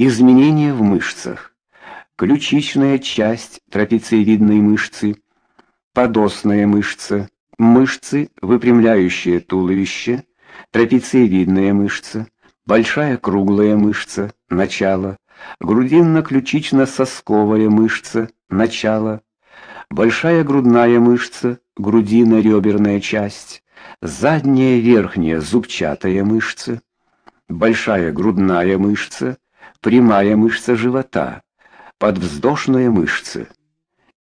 Изменения в мышцах. Ключичная часть трапециевидной мышцы, подосная мышца, мышцы, выпрямляющие туловище, трапециевидная мышца, большая круглая мышца, начало, грудинно-ключично-сосковая мышца, начало, большая грудная мышца, грудино-реберная часть, задняя верхняя зубчатая мышца, большая грудная мышца, прямая мышца живота, подвздошная мышца.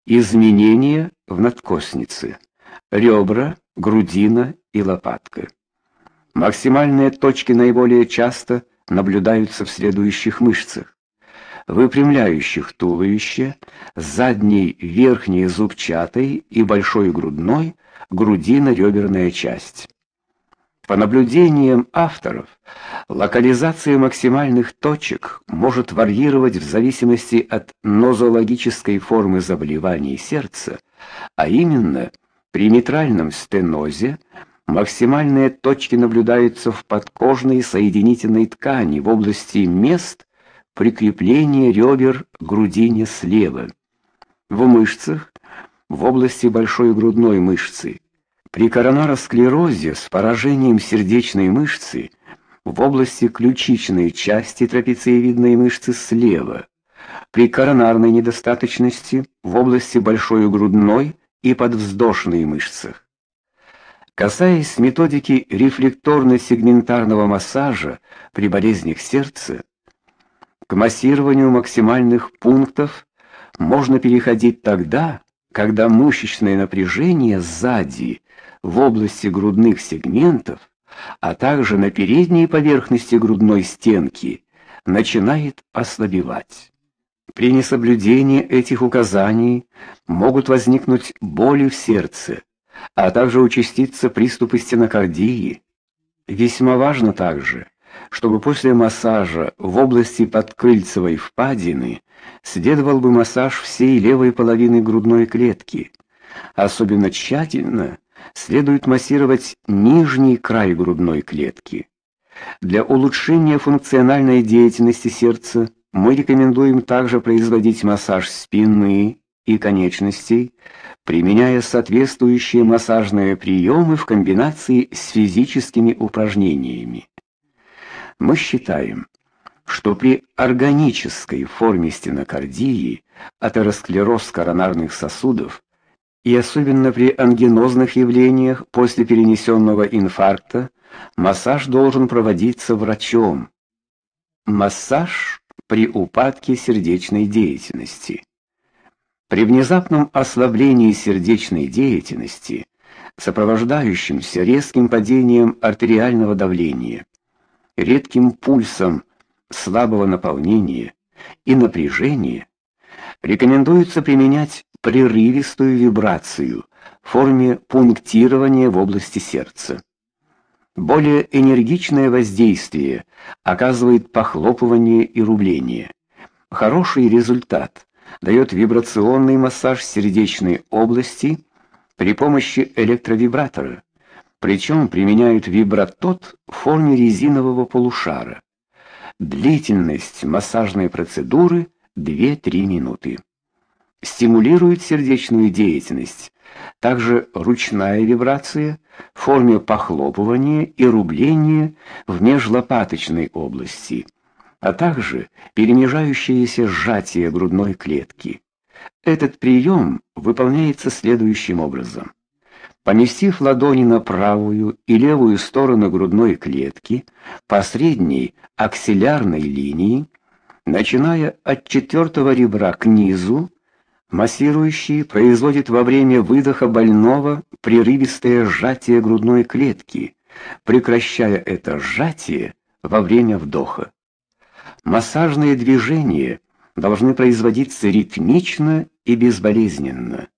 Изменения в надкоснице, ребра, грудина и лопатка. Максимальные точки наиболее часто наблюдаются в следующих мышцах: выпрямляющих туловище, задней верхней зубчатой и большой грудной, грудино-реберная часть. По наблюдениям авторов, локализация максимальных точек может варьировать в зависимости от нозологической формы заболеваний сердца, а именно при митральном стенозе максимальные точки наблюдаются в подкожной соединительной ткани в области мест прикрепления ребер к грудине слева, в мышцах в области большой грудной мышцы при коронаросклерозе с поражением сердечной мышцы в области ключичной части трапециевидной мышцы слева, при коронарной недостаточности в области большой грудной и подвздошной мышцах. Касаясь методики рефлекторно-сегментарного массажа при болезнях сердца, к массированию максимальных пунктов можно переходить тогда, когда мышечное напряжение сзади в области грудных сегментов, а также на передней поверхности грудной стенки начинает ослабевать. При несоблюдении этих указаний могут возникнуть боли в сердце, а также участиться приступы стенокардии. Весьма важно также, чтобы после массажа в области подкрыльцевой впадины следовал бы массаж всей левой половины грудной клетки. Особенно тщательно следует массировать нижний край грудной клетки. Для улучшения функциональной деятельности сердца мы рекомендуем также производить массаж спины и конечностей, применяя соответствующие массажные приемы в комбинации с физическими упражнениями. Мы считаем, что при органической форме стенокардии, атеросклероз коронарных сосудов и особенно при ангинозных явлениях после перенесенного инфаркта массаж должен проводиться врачом. Массаж при упадке сердечной деятельности. При внезапном ослаблении сердечной деятельности, сопровождающемся резким падением артериального давления, редким пульсом слабого наполнения и напряжения, рекомендуется применять прерывистую вибрацию в форме пунктирования в области сердца. Более энергичное воздействие оказывает похлопывание и рубление. Хороший результат дает вибрационный массаж сердечной области при помощи электровибратора. Причем применяют вибратот в форме резинового полушара. Длительность массажной процедуры 2-3 минуты стимулирует сердечную деятельность. Также ручная вибрация в форме похлопывания и рубления в межлопаточной области, а также перемежающееся сжатие грудной клетки. Этот прием выполняется следующим образом: поместив ладони на правую и левую сторону грудной клетки по средней аксиллярной линии, начиная от четвертого ребра к низу, Массирующий производит во время выдоха больного прерывистое сжатие грудной клетки, прекращая это сжатие во время вдоха. Массажные движения должны производиться ритмично и безболезненно.